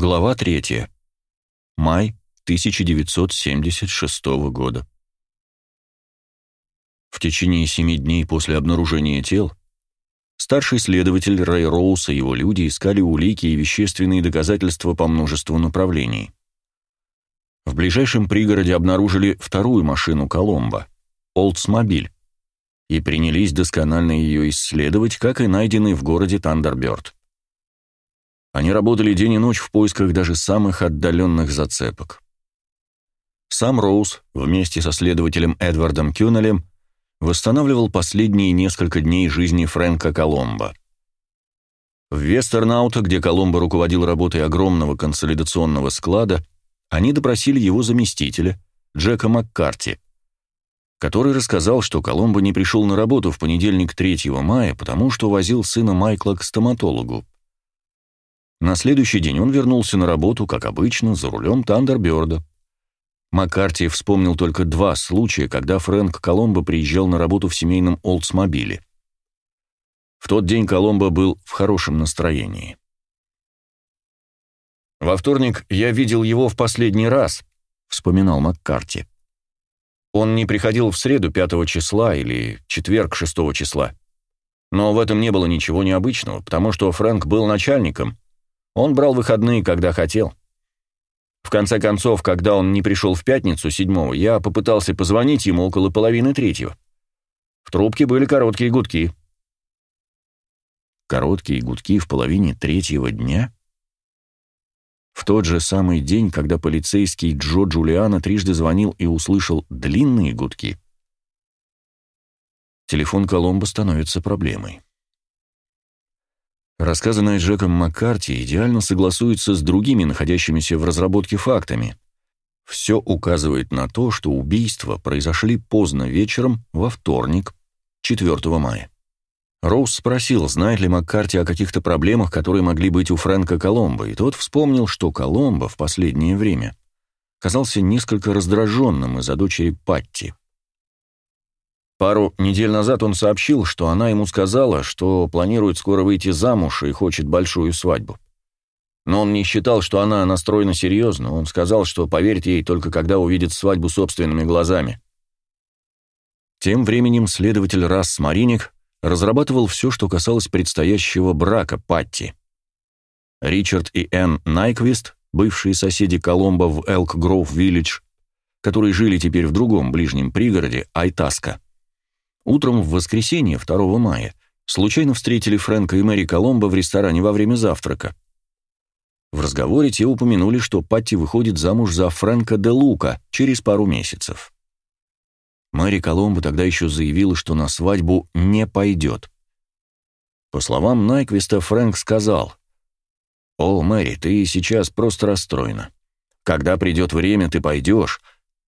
Глава 3. Май 1976 года. В течение семи дней после обнаружения тел старший следователь Рэй Роуз и его люди искали улики и вещественные доказательства по множеству направлений. В ближайшем пригороде обнаружили вторую машину Коломбо – Олдсмобиль, и принялись досконально ее исследовать, как и найденный в городе Тандерберт. Они работали день и ночь в поисках даже самых отдаленных зацепок. Сам Роуз вместе со следователем Эдвардом Кюнелем восстанавливал последние несколько дней жизни Фрэнка Коломбо. В Вестернаута, где Коломбо руководил работой огромного консолидационного склада, они допросили его заместителя, Джека Маккарти, который рассказал, что Коломбо не пришел на работу в понедельник 3 мая, потому что возил сына Майкла к стоматологу. На следующий день он вернулся на работу, как обычно, за рулем Тандерберда. Маккарти вспомнил только два случая, когда Фрэнк Коломбо приезжал на работу в семейном Олдсмобиле. В тот день Коломбо был в хорошем настроении. «Во вторник я видел его в последний раз», — вспоминал Маккарти. «Он не приходил в среду 5 числа или четверг 6 числа. Но в этом не было ничего необычного, потому что Фрэнк был начальником, он брал выходные, когда хотел. В конце концов, когда он не пришел в пятницу, седьмого, я попытался позвонить ему около половины третьего. В трубке были короткие гудки. Короткие гудки в половине третьего дня? В тот же самый день, когда полицейский Джо Джулиано трижды звонил и услышал длинные гудки, телефон Коломбо становится проблемой. Рассказанное Джеком Маккарти идеально согласуется с другими находящимися в разработке фактами. Все указывает на то, что убийства произошли поздно вечером во вторник, 4 мая. Роуз спросил, знает ли Маккарти о каких-то проблемах, которые могли быть у Фрэнка Коломбо, и тот вспомнил, что Коломбо в последнее время казался несколько раздраженным из-за дочери Патти. Пару недель назад он сообщил, что она ему сказала, что планирует скоро выйти замуж и хочет большую свадьбу. Но он не считал, что она настроена серьезно. Он сказал, что поверит ей только когда увидит свадьбу собственными глазами. Тем временем следователь Расс Мариник разрабатывал все, что касалось предстоящего брака Патти. Ричард и Энн Найквист, бывшие соседи Коломбо в Элк-Гроув-Виллидж, которые жили теперь в другом ближнем пригороде, Айтаска, Утром в воскресенье, 2 мая, случайно встретили Фрэнка и Мэри Коломбо в ресторане во время завтрака. В разговоре те упомянули, что Патти выходит замуж за Фрэнка де Лука через пару месяцев. Мэри Коломбо тогда еще заявила, что на свадьбу не пойдет. По словам Найквиста, Фрэнк сказал, «О, Мэри, ты сейчас просто расстроена. Когда придет время, ты пойдешь».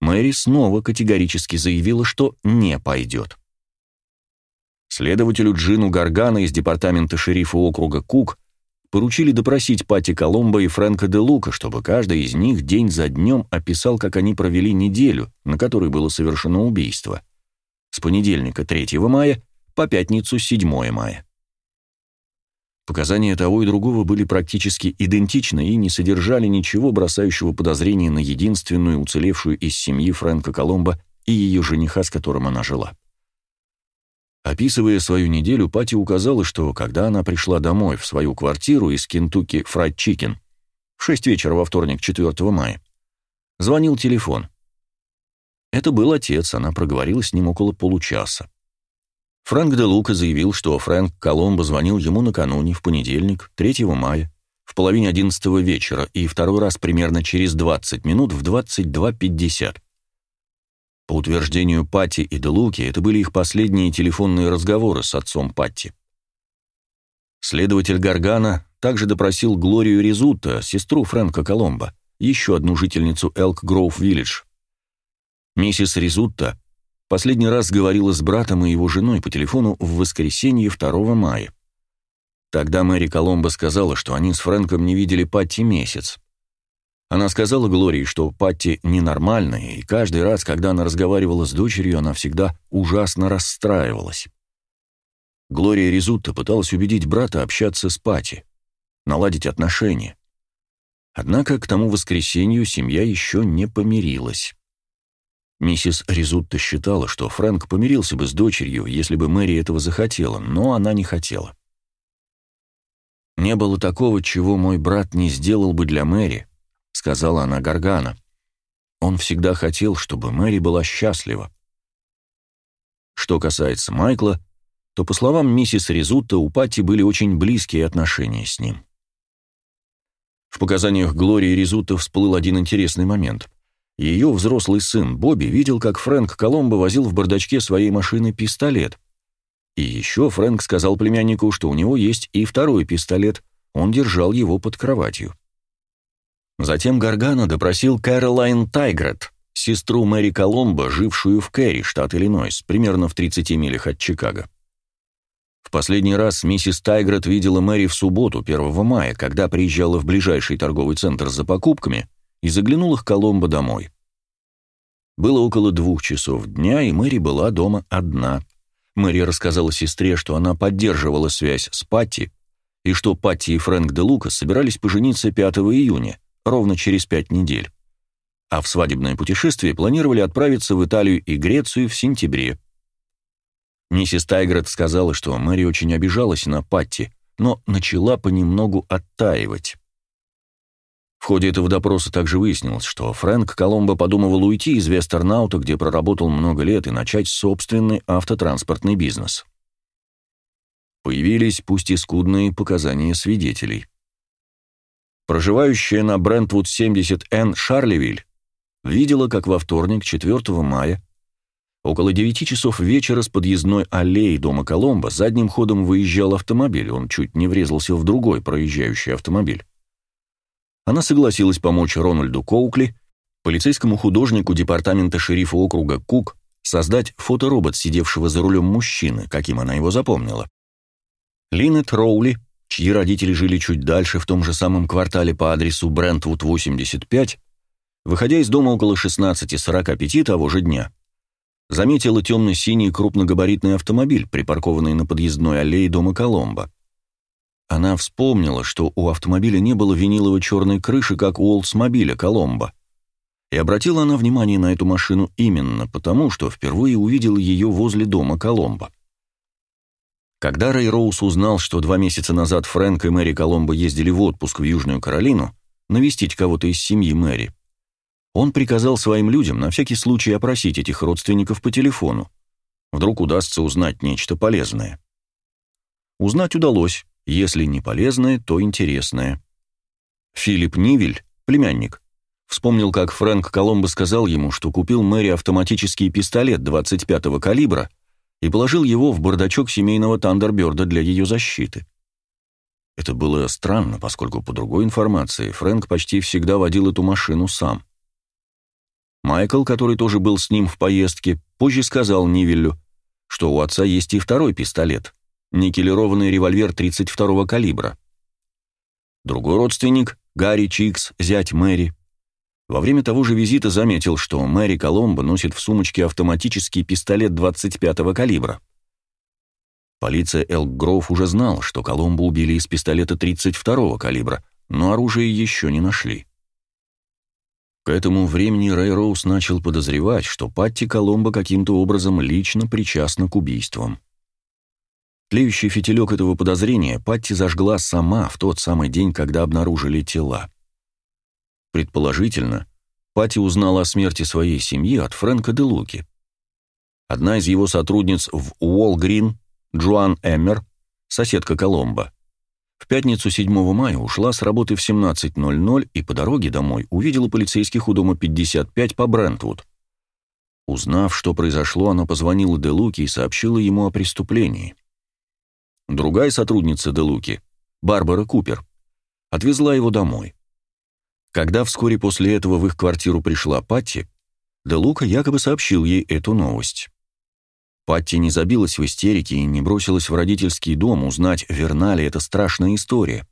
Мэри снова категорически заявила, что не пойдет. Следователю Джину Гаргана из департамента шерифа округа Кук поручили допросить Пати Коломбо и Фрэнка де Лука, чтобы каждый из них день за днем описал, как они провели неделю, на которой было совершено убийство. С понедельника 3 мая по пятницу 7 мая. Показания того и другого были практически идентичны и не содержали ничего бросающего подозрения на единственную уцелевшую из семьи Фрэнка Коломбо и ее жениха, с которым она жила. Описывая свою неделю, Пати указала, что когда она пришла домой в свою квартиру из Kentucky Fried Chicken в 6 вечера во вторник 4 мая, звонил телефон. Это был отец, она проговорила с ним около получаса. Фрэнк де Лука заявил, что Фрэнк Коломбо звонил ему накануне, в понедельник, 3 мая, в половине 11 вечера и второй раз примерно через 20 минут в 22.50. По утверждению Патти и Делуки, это были их последние телефонные разговоры с отцом Патти. Следователь Гаргана также допросил Глорию Резутто, сестру Фрэнка Коломбо, еще одну жительницу Элк Гроув Виллидж. Миссис Резутто последний раз говорила с братом и его женой по телефону в воскресенье 2 мая. Тогда Мэри Коломбо сказала, что они с Фрэнком не видели Патти месяц. Она сказала Глории, что Патти ненормальная, и каждый раз, когда она разговаривала с дочерью, она всегда ужасно расстраивалась. Глория Резутто пыталась убедить брата общаться с Патти, наладить отношения. Однако к тому воскресенью семья еще не помирилась. Миссис Резутто считала, что Фрэнк помирился бы с дочерью, если бы Мэри этого захотела, но она не хотела. «Не было такого, чего мой брат не сделал бы для Мэри», — сказала она Гаргана. «Он всегда хотел, чтобы Мэри была счастлива». Что касается Майкла, то, по словам миссис Резутто, у Патти были очень близкие отношения с ним. В показаниях Глории Резутто всплыл один интересный момент. Ее взрослый сын Бобби видел, как Фрэнк Коломбо возил в бардачке своей машины пистолет. И еще Фрэнк сказал племяннику, что у него есть и второй пистолет, он держал его под кроватью. Затем Гаргана допросил Кэролайн Тайгрет, сестру Мэри Коломбо, жившую в Кэрри, штат Иллинойс, примерно в 30 милях от Чикаго. В последний раз миссис Тайгрет видела Мэри в субботу, 1 мая, когда приезжала в ближайший торговый центр за покупками и заглянула к Коломбо домой. Было около двух часов дня, и Мэри была дома одна. Мэри рассказала сестре, что она поддерживала связь с Патти, и что Патти и Фрэнк де Лука собирались пожениться 5 июня, ровно через пять недель. А в свадебное путешествие планировали отправиться в Италию и Грецию в сентябре. Миссис Тайгрет сказала, что Мэри очень обижалась на Патти, но начала понемногу оттаивать. В ходе этого допроса также выяснилось, что Фрэнк Коломбо подумывал уйти из Вестернаута, где проработал много лет, и начать собственный автотранспортный бизнес. Появились, пусть и скудные, показания свидетелей. Проживающая на Брентвуд 70 Н Шарлевиль видела, как во вторник, 4 мая, Около девяти часов вечера с подъездной аллеи дома Коломбо задним ходом выезжал автомобиль, он чуть не врезался в другой проезжающий автомобиль. Она согласилась помочь Рональду Коукли, полицейскому художнику департамента шерифа округа Кук, создать фоторобот сидевшего за рулем мужчины, каким она его запомнила. Линет Роули, чьи родители жили чуть дальше в том же самом квартале по адресу Брентвуд 85, выходя из дома около 16.45 того же дня, заметила темно-синий крупногабаритный автомобиль, припаркованный на подъездной аллее дома Коломбо. Она вспомнила, что у автомобиля не было винилово-черной крыши, как у Олдсмобиля Коломбо. И обратила она внимание на эту машину именно потому, что впервые увидела ее возле дома Коломбо. Когда Рэй Роуз узнал, что два месяца назад Фрэнк и Мэри Коломбо ездили в отпуск в Южную Каролину, навестить кого-то из семьи Мэри, он приказал своим людям на всякий случай опросить этих родственников по телефону. Вдруг удастся узнать нечто полезное. Узнать удалось, если не полезное, то интересное. Филипп Нивель, племянник, вспомнил, как Фрэнк Коломбо сказал ему, что купил Мэри автоматический пистолет 25-го калибра и положил его в бардачок семейного Тандерберда для ее защиты. Это было странно, поскольку, по другой информации, Фрэнк почти всегда водил эту машину сам. Майкл, который тоже был с ним в поездке, позже сказал Нивеллю, что у отца есть и второй пистолет, никелированный револьвер 32-го калибра. Другой родственник, Гарри Чикс, зять Мэри, во время того же визита заметил, что Мэри Коломбо носит в сумочке автоматический пистолет 25-го калибра. Полиция Элк Гроув уже знала, что Коломбо убили из пистолета 32-го калибра, но оружие еще не нашли. К этому времени Рэй Роуз начал подозревать, что Патти Коломбо каким-то образом лично причастна к убийствам. Тлеющий фитилек этого подозрения Патти зажгла сама в тот самый день, когда обнаружили тела. Предположительно, Патти узнала о смерти своей семьи от Фрэнка де Луки. Одна из его сотрудниц в Уолл-Грин, Джоан Эммер, соседка Коломбо, в пятницу 7 мая ушла с работы в 17.00 и по дороге домой увидела полицейских у дома 55 по Брентвуд. Узнав, что произошло, она позвонила Делуки и сообщила ему о преступлении. Другая сотрудница Делуки, Барбара Купер, отвезла его домой. Когда вскоре после этого в их квартиру пришла Патти, Делука якобы сообщил ей эту новость. Патти не забилась в истерике и не бросилась в родительский дом узнать, верна ли эта страшная история.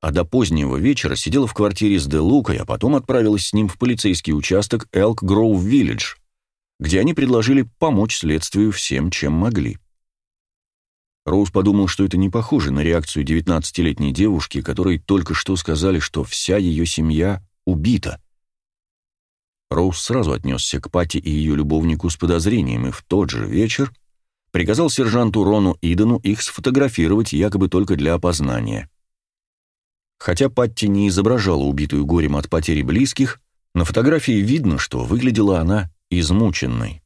А до позднего вечера сидела в квартире с Де Лукой, а потом отправилась с ним в полицейский участок Элк Гроув Виллидж, где они предложили помочь следствию всем, чем могли. Роуз подумал, что это не похоже на реакцию 19-летней девушки, которой только что сказали, что вся ее семья убита. Роуз сразу отнесся к Пати и ее любовнику с подозрением, и в тот же вечер приказал сержанту Рону Идену их сфотографировать якобы только для опознания. Хотя Патти не изображала убитую горем от потери близких, на фотографии видно, что выглядела она измученной.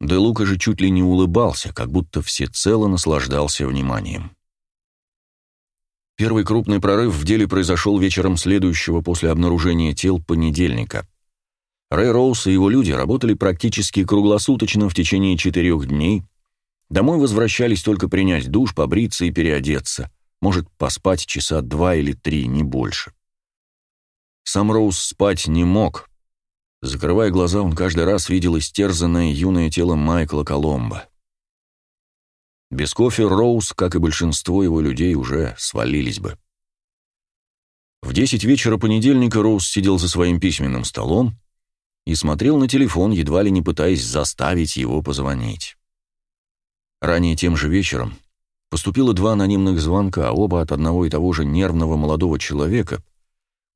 Де Лука же чуть ли не улыбался, как будто всецело наслаждался вниманием. Первый крупный прорыв в деле произошел вечером следующего после обнаружения тел понедельника. Рэй Роуз и его люди работали практически круглосуточно в течение четырех дней. Домой возвращались только принять душ, побриться и переодеться. Может, поспать часа два или три, не больше. Сам Роуз спать не мог, Закрывая глаза, он каждый раз видел истерзанное юное тело Майкла Коломбо. Без кофе Роуз, как и большинство его людей, уже свалились бы. В десять вечера понедельника Роуз сидел за своим письменным столом и смотрел на телефон, едва ли не пытаясь заставить его позвонить. Ранее тем же вечером поступило два анонимных звонка, оба от одного и того же нервного молодого человека —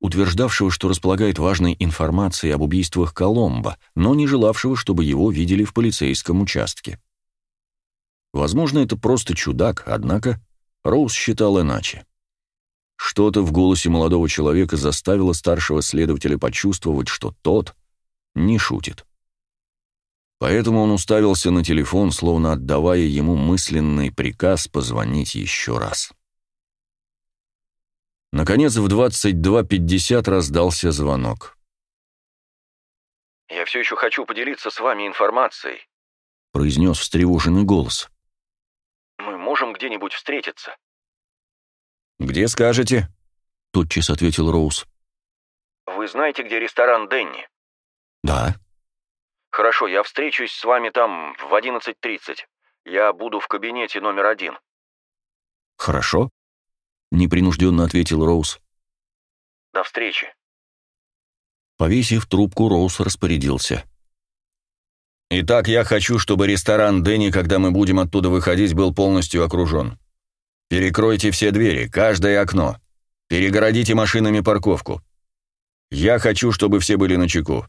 утверждавшего, что располагает важной информацией об убийствах Коломбо, но не желавшего, чтобы его видели в полицейском участке. Возможно, это просто чудак, однако Роуз считал иначе. Что-то в голосе молодого человека заставило старшего следователя почувствовать, что тот не шутит. Поэтому он уставился на телефон, словно отдавая ему мысленный приказ позвонить еще раз. Наконец, в 22.50 раздался звонок. «Я все еще хочу поделиться с вами информацией», — произнес встревоженный голос. «Мы можем где-нибудь встретиться?» «Где скажете?» — тотчас ответил Роуз. «Вы знаете, где ресторан Денни?» «Да». «Хорошо, я встречусь с вами там в 11.30. Я буду в кабинете номер один». «Хорошо», — непринужденно ответил Роуз. «До встречи». Повесив трубку, Роуз распорядился. «Итак, я хочу, чтобы ресторан Дэнни, когда мы будем оттуда выходить, был полностью окружен. Перекройте все двери, каждое окно. Перегородите машинами парковку. Я хочу, чтобы все были на чеку.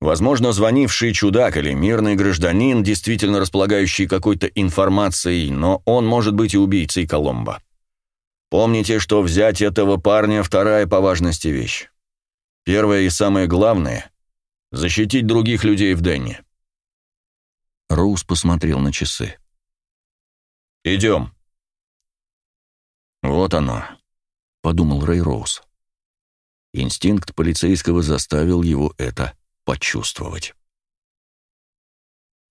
Возможно, звонивший чудак или мирный гражданин, действительно располагающий какой-то информацией, но он может быть и убийцей Коломбо. Помните, что взять этого парня – вторая по важности вещь. Первое и самое главное – защитить других людей в Денне. Роуз посмотрел на часы. «Идем». «Вот оно», — подумал Рэй Роуз. Инстинкт полицейского заставил его это почувствовать.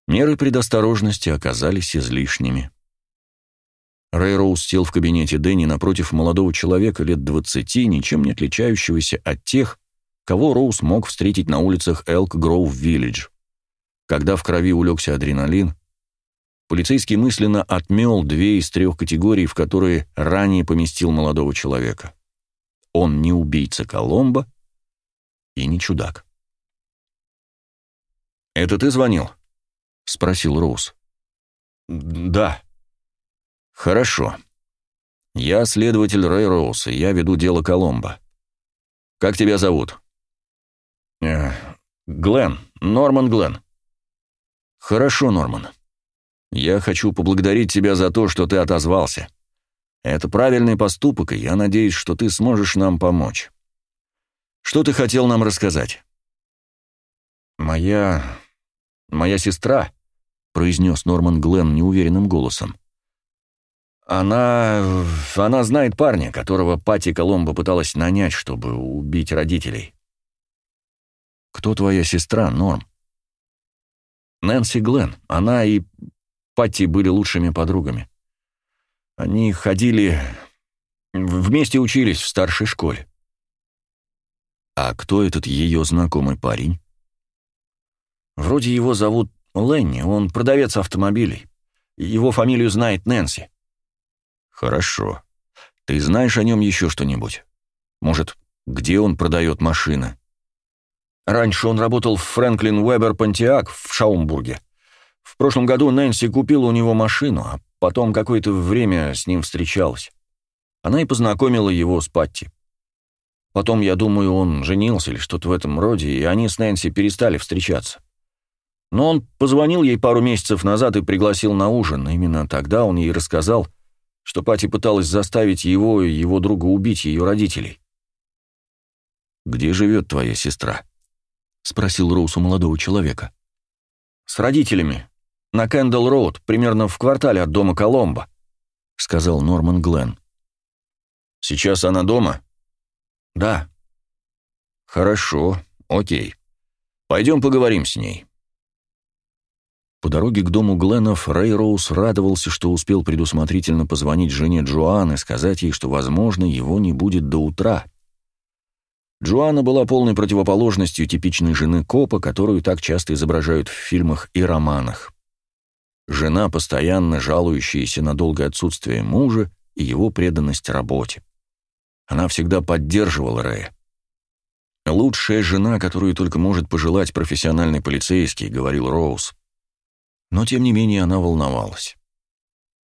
Меры предосторожности оказались излишними. Рэй Роуз сел в кабинете Дэнни напротив молодого человека лет двадцати, ничем не отличающегося от тех, кого Роуз мог встретить на улицах Элк Гроув Виллидж. Когда в крови улегся адреналин, полицейский мысленно отмел две из трех категорий, в которые ранее поместил молодого человека. Он не убийца Коломбо и не чудак. «Это ты звонил?» — спросил Роуз. «Да», «Хорошо. Я следователь Рэй Роуз, и я веду дело Коломбо. Как тебя зовут?» э, «Глен. Норман Глен». «Хорошо, Норман. Я хочу поблагодарить тебя за то, что ты отозвался. Это правильный поступок, и я надеюсь, что ты сможешь нам помочь. Что ты хотел нам рассказать?» «Моя... моя сестра», — произнес Норман Глен неуверенным голосом. Она... она знает парня, которого Пати Коломбо пыталась нанять, чтобы убить родителей. Кто твоя сестра, Норм? Нэнси Глен. Она и Пати были лучшими подругами. Они ходили... вместе учились в старшей школе. А кто этот ее знакомый парень? Вроде его зовут Ленни, он продавец автомобилей. Его фамилию знает Нэнси. «Хорошо. Ты знаешь о нем еще что-нибудь? Может, где он продает машины?» «Раньше он работал в Фрэнклин Уэбер Понтиак в Шаумбурге. В прошлом году Нэнси купила у него машину, а потом какое-то время с ним встречалась. Она и познакомила его с Патти. Потом, я думаю, он женился или что-то в этом роде, и они с Нэнси перестали встречаться. Но он позвонил ей пару месяцев назад и пригласил на ужин. Именно тогда он ей рассказал, что Пати пыталась заставить его и его друга убить ее родителей. «Где живет твоя сестра?» — спросил Роуз у молодого человека. «С родителями. На Кэндалл-Роуд, примерно в квартале от дома Коломбо», — сказал Норман Гленн. «Сейчас она дома?» «Да». «Хорошо, окей. Пойдем поговорим с ней». По дороге к дому Гленнов Рэй Роуз радовался, что успел предусмотрительно позвонить жене Джоан и сказать ей, что, возможно, его не будет до утра. Джоанна была полной противоположностью типичной жены копа, которую так часто изображают в фильмах и романах. Жена, постоянно жалующаяся на долгое отсутствие мужа и его преданность работе. Она всегда поддерживала Рэя. «Лучшая жена, которую только может пожелать профессиональный полицейский», — говорил Роуз. Но, тем не менее, она волновалась.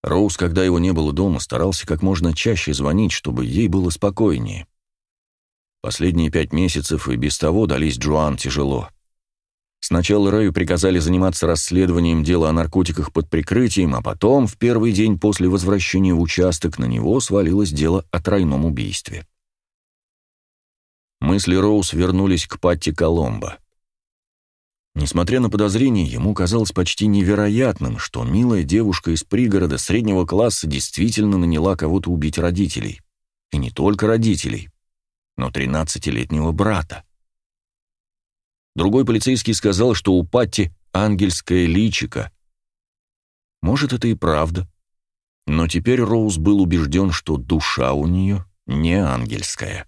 Роуз, когда его не было дома, старался как можно чаще звонить, чтобы ей было спокойнее. Последние пять месяцев и без того дались Джоан тяжело. Сначала Рэю приказали заниматься расследованием дела о наркотиках под прикрытием, а потом, в первый день после возвращения в участок, на него свалилось дело о тройном убийстве. Мысли Роуз вернулись к Патти Коломбо. Несмотря на подозрения, ему казалось почти невероятным, что милая девушка из пригорода среднего класса действительно наняла кого-то убить родителей. И не только родителей, но 13-летнего брата. Другой полицейский сказал, что у Патти ангельское личико. Может, это и правда. Но теперь Роуз был убежден, что душа у нее не ангельская.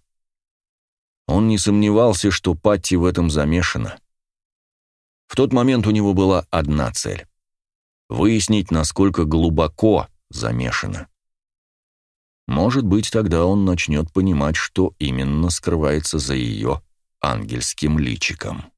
Он не сомневался, что Патти в этом замешана. В тот момент у него была одна цель — выяснить, насколько глубоко замешано. Может быть, тогда он начнет понимать, что именно скрывается за ее ангельским личиком.